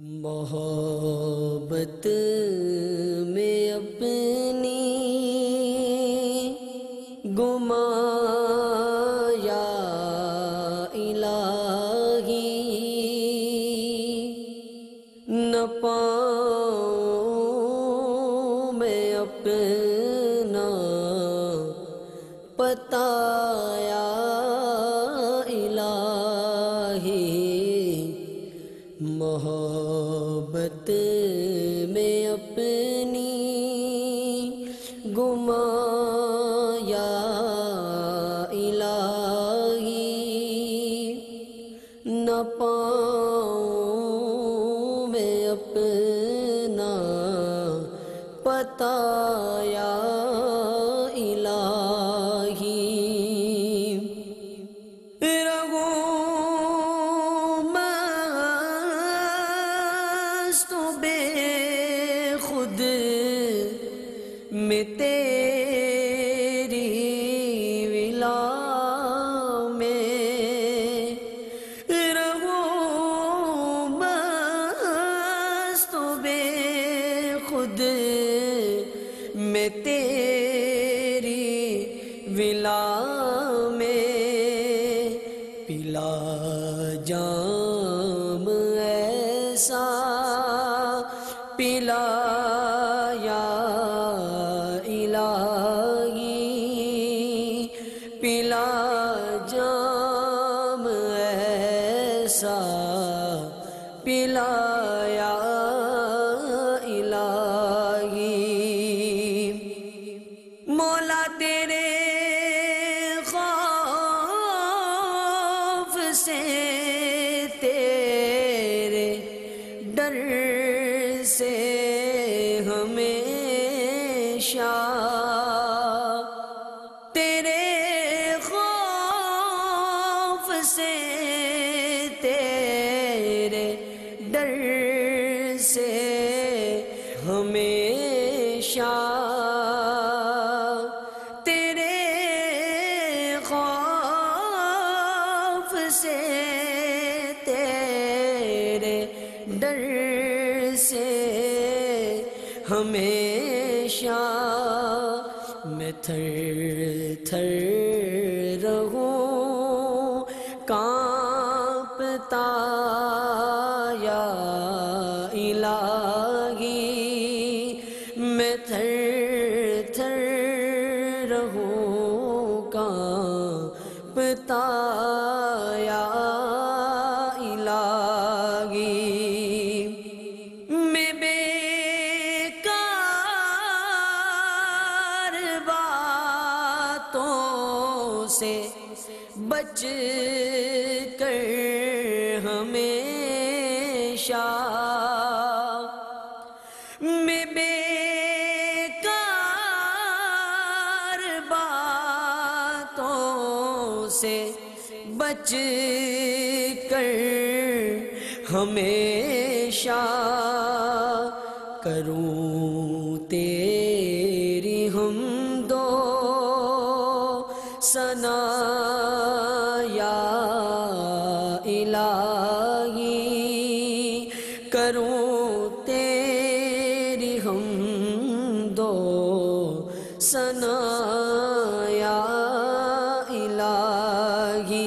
محبت میں اپنی گما یا الہی نہ پاؤں میں اپنا پتایا اپنی گما یا الہی نہ پاؤں میں اپنا پتایا الہی تیری ولا میں رہوں بس تو بے خود میں تیری ولا ہمیشہ تیرے خوف سے، تیرے ڈر سے ہمیشہ تیرے خوف سے، تیرے ڈر سے ہمیں ہمیشہ میں تھر تھر رہوں کانپتا بچ کر ہمیشہ میں بیکار باتوں سے بچ کر ہمیشہ کروں تیری کروں تیری ہم دو سنا یا الہی۔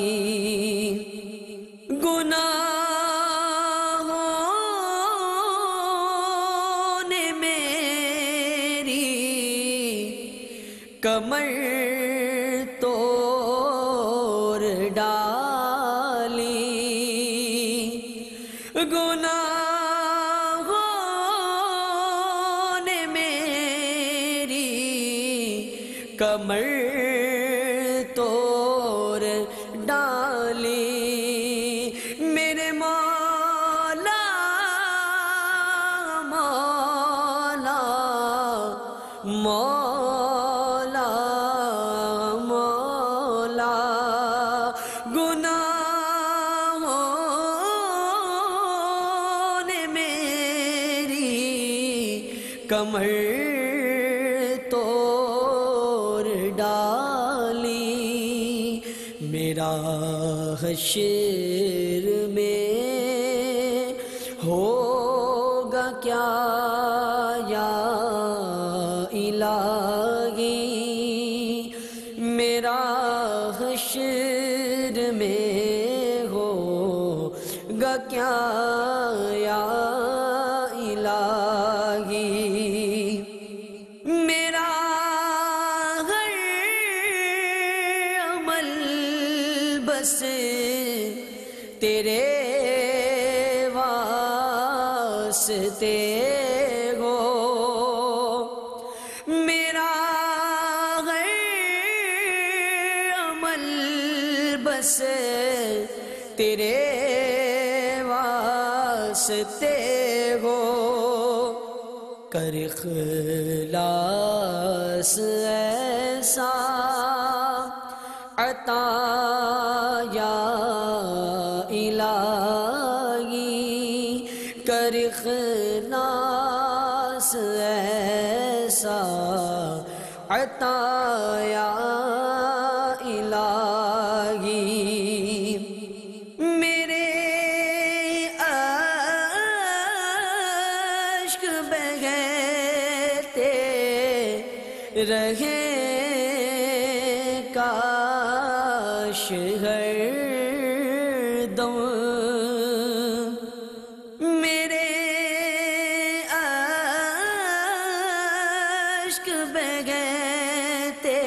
گناہوں نے میری کمر کمر توڑ ڈالی۔ میرے مولا مولا مولا۔ میرا حشر میں ہوگا کیا یا الہی؟ میرا بس تیرے واسطے ہو۔ میرا ہر عمل بس تیرے واسطے ہو۔ کر اخلاص ایسا عطا یا الہی کر اخلاص ایسا عطا یا الہی۔ دم میرے عشق بہتے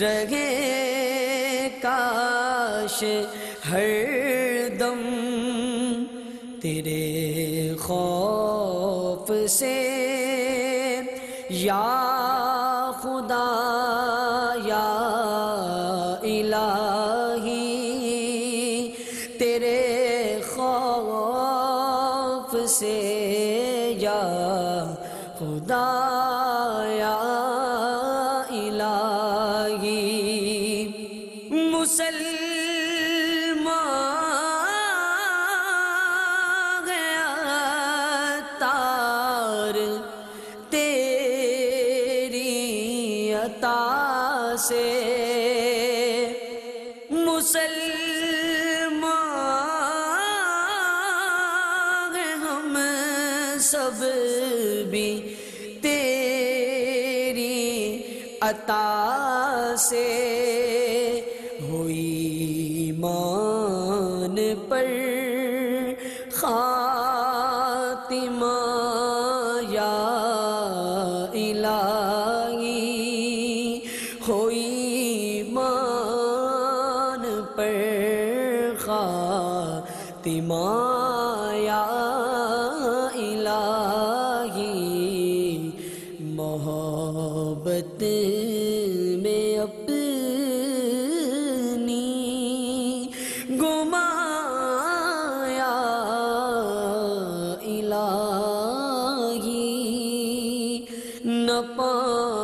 رہے کاش ہر دم تیرے خوف سے یا تیرے خوف سے سب بھی تیری عطا سے ہوئی مان پر خاتمہ نہ